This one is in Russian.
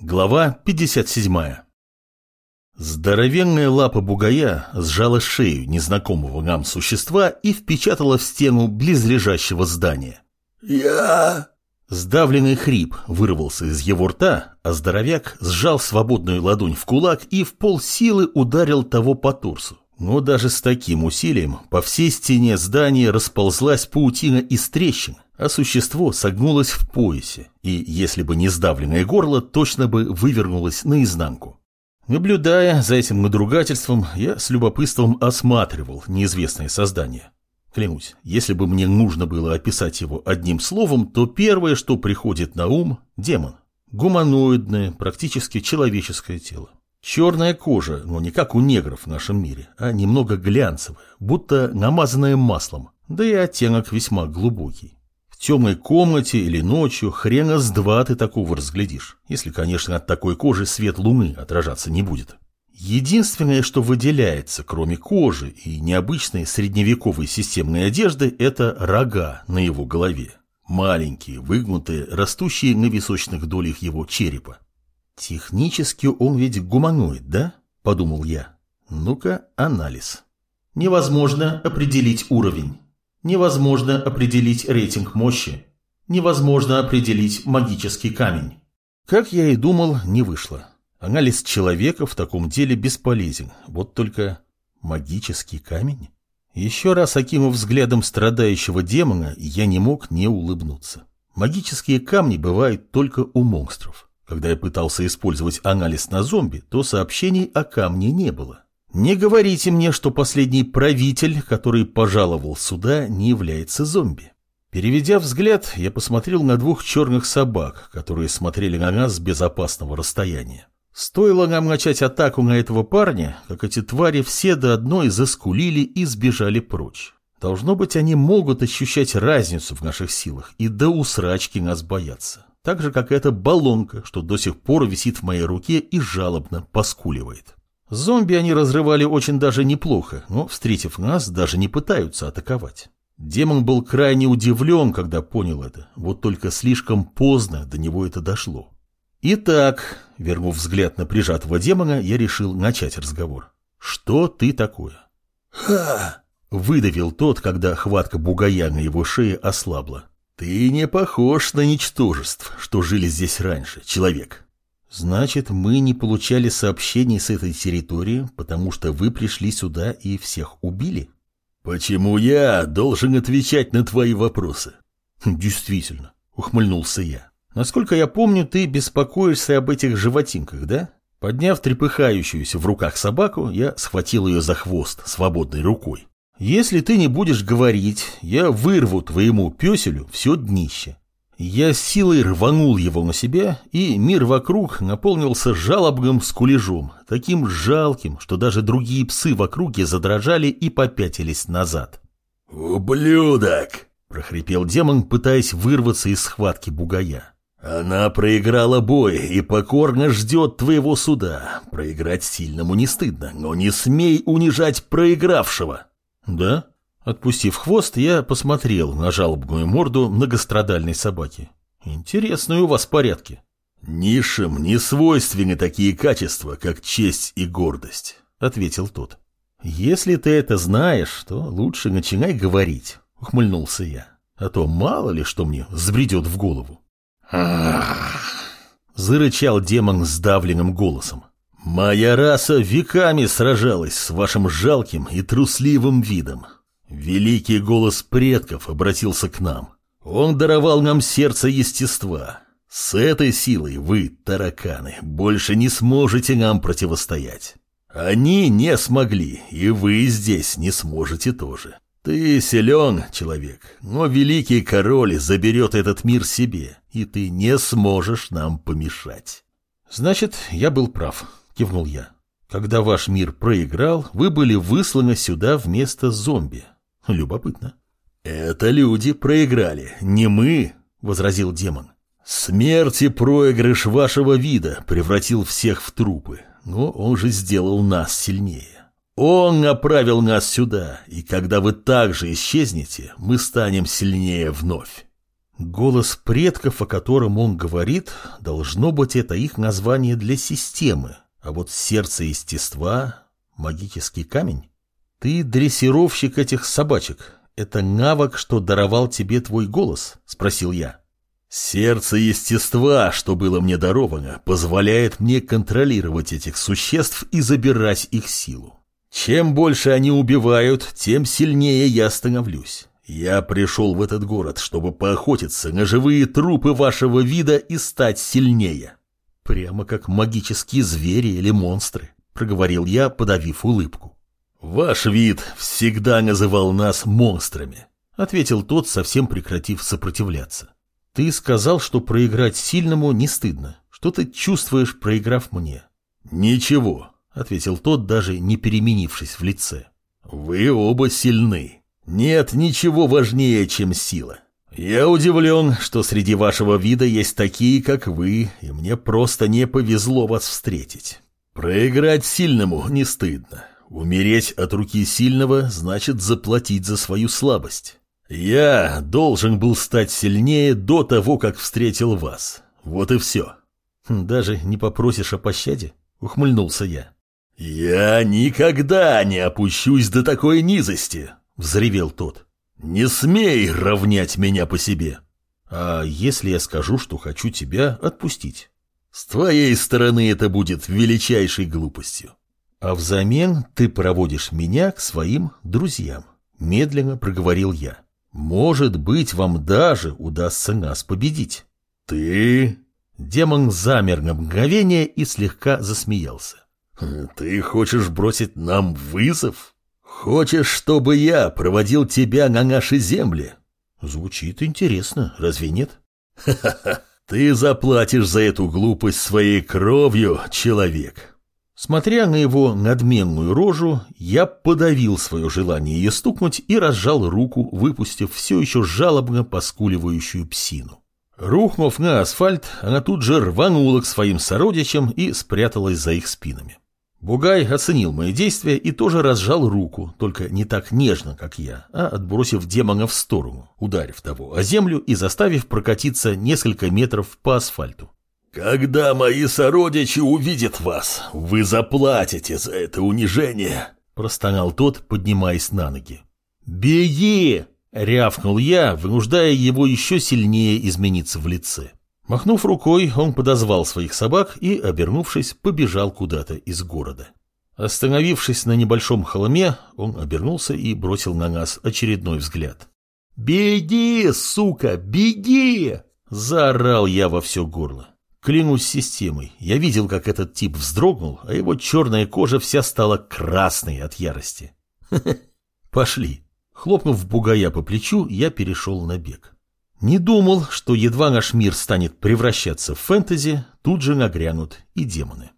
Глава 57 Здоровенная лапа бугая сжала шею незнакомого нам существа и впечатала в стену близлежащего здания. «Я...» Сдавленный хрип вырвался из его рта, а здоровяк сжал свободную ладонь в кулак и в полсилы ударил того по торсу. Но даже с таким усилием по всей стене здания расползлась паутина из трещин, а существо согнулось в поясе, и, если бы не сдавленное горло, точно бы вывернулось наизнанку. Наблюдая за этим надругательством, я с любопытством осматривал неизвестное создание. Клянусь, если бы мне нужно было описать его одним словом, то первое, что приходит на ум – демон. Гуманоидное, практически человеческое тело. Черная кожа, но не как у негров в нашем мире, а немного глянцевая, будто намазанная маслом, да и оттенок весьма глубокий. В темной комнате или ночью хрена с два ты такого разглядишь, если, конечно, от такой кожи свет луны отражаться не будет. Единственное, что выделяется, кроме кожи и необычной средневековой системной одежды, это рога на его голове. Маленькие, выгнутые, растущие на височных долях его черепа. «Технически он ведь гуманоид, да?» – подумал я. «Ну-ка, анализ». Невозможно определить уровень. Невозможно определить рейтинг мощи. Невозможно определить магический камень. Как я и думал, не вышло. Анализ человека в таком деле бесполезен. Вот только магический камень? Еще раз окинув взглядом страдающего демона, я не мог не улыбнуться. Магические камни бывают только у монстров. Когда я пытался использовать анализ на зомби, то сообщений о камне не было. Не говорите мне, что последний правитель, который пожаловал сюда, не является зомби. Переведя взгляд, я посмотрел на двух черных собак, которые смотрели на нас с безопасного расстояния. Стоило нам начать атаку на этого парня, как эти твари все до одной заскулили и сбежали прочь. Должно быть, они могут ощущать разницу в наших силах и до усрачки нас боятся так же, как эта баллонка, что до сих пор висит в моей руке и жалобно поскуливает. Зомби они разрывали очень даже неплохо, но, встретив нас, даже не пытаются атаковать. Демон был крайне удивлен, когда понял это, вот только слишком поздно до него это дошло. Итак, вернув взгляд на прижатого демона, я решил начать разговор. «Что ты такое?» «Ха!» — выдавил тот, когда хватка бугая на его шее ослабла. «Ты не похож на ничтожеств, что жили здесь раньше, человек». «Значит, мы не получали сообщений с этой территории, потому что вы пришли сюда и всех убили?» «Почему я должен отвечать на твои вопросы?» «Действительно», — ухмыльнулся я. «Насколько я помню, ты беспокоишься об этих животинках, да?» Подняв трепыхающуюся в руках собаку, я схватил ее за хвост свободной рукой. Если ты не будешь говорить, я вырву твоему песелю все днище. Я силой рванул его на себя, и мир вокруг наполнился жалобным скулежом, таким жалким, что даже другие псы в округе задрожали и попятились назад. «Ублюдок!» – прохрипел демон, пытаясь вырваться из схватки бугая. «Она проиграла бой и покорно ждет твоего суда. Проиграть сильному не стыдно, но не смей унижать проигравшего!» «Да?» Отпустив хвост, я посмотрел на жалобную морду многострадальной собаки. «Интересные у вас порядки». «Низшим не свойственны такие качества, как честь и гордость», — ответил тот. «Если ты это знаешь, то лучше начинай говорить», — ухмыльнулся я. «А то мало ли что мне взбредет в голову». Зарычал демон сдавленным голосом. Моя раса веками сражалась с вашим жалким и трусливым видом. Великий голос предков обратился к нам. Он даровал нам сердце естества. С этой силой вы, тараканы, больше не сможете нам противостоять. Они не смогли, и вы здесь не сможете тоже. Ты силен, человек, но великий король заберет этот мир себе, и ты не сможешь нам помешать. Значит, я был прав кивнул я. Когда ваш мир проиграл, вы были высланы сюда вместо зомби. Любопытно. Это люди проиграли, не мы, возразил демон. Смерть и проигрыш вашего вида превратил всех в трупы, но он же сделал нас сильнее. Он направил нас сюда, и когда вы также исчезнете, мы станем сильнее вновь. Голос предков, о котором он говорит, должно быть это их название для системы, а вот сердце естества — магический камень. Ты дрессировщик этих собачек. Это навык, что даровал тебе твой голос? — спросил я. Сердце естества, что было мне даровано, позволяет мне контролировать этих существ и забирать их силу. Чем больше они убивают, тем сильнее я становлюсь. Я пришел в этот город, чтобы поохотиться на живые трупы вашего вида и стать сильнее. Прямо как магические звери или монстры, проговорил я, подавив улыбку. Ваш вид всегда называл нас монстрами, ответил тот, совсем прекратив сопротивляться. Ты сказал, что проиграть сильному не стыдно. Что ты чувствуешь, проиграв мне? Ничего, ответил тот, даже не переменившись в лице. Вы оба сильны. Нет ничего важнее, чем сила. Я удивлен, что среди вашего вида есть такие, как вы, и мне просто не повезло вас встретить. Проиграть сильному не стыдно. Умереть от руки сильного значит заплатить за свою слабость. Я должен был стать сильнее до того, как встретил вас. Вот и все. Хм, даже не попросишь о пощаде? Ухмыльнулся я. Я никогда не опущусь до такой низости, Взревел тот. «Не смей равнять меня по себе!» «А если я скажу, что хочу тебя отпустить?» «С твоей стороны это будет величайшей глупостью. А взамен ты проводишь меня к своим друзьям», — медленно проговорил я. «Может быть, вам даже удастся нас победить». «Ты...» Демон замер на мгновение и слегка засмеялся. «Ты хочешь бросить нам вызов?» «Хочешь, чтобы я проводил тебя на наши земли?» Звучит интересно, разве нет? «Ха-ха-ха! Ты заплатишь за эту глупость своей кровью, человек!» Смотря на его надменную рожу, я подавил свое желание ее стукнуть и разжал руку, выпустив все еще жалобно поскуливающую псину. Рухнув на асфальт, она тут же рванула к своим сородичам и спряталась за их спинами. Бугай оценил мои действия и тоже разжал руку, только не так нежно, как я, а отбросив демона в сторону, ударив того о землю и заставив прокатиться несколько метров по асфальту. «Когда мои сородичи увидят вас, вы заплатите за это унижение», – простонал тот, поднимаясь на ноги. «Беги!» – рявкнул я, вынуждая его еще сильнее измениться в лице. Махнув рукой, он подозвал своих собак и, обернувшись, побежал куда-то из города. Остановившись на небольшом холме, он обернулся и бросил на нас очередной взгляд. «Беги, сука, беги!» – заорал я во все горло. Клянусь системой, я видел, как этот тип вздрогнул, а его черная кожа вся стала красной от ярости. Пошли. Хлопнув бугая по плечу, я перешел на бег. Не думал, что едва наш мир станет превращаться в фэнтези, тут же нагрянут и демоны.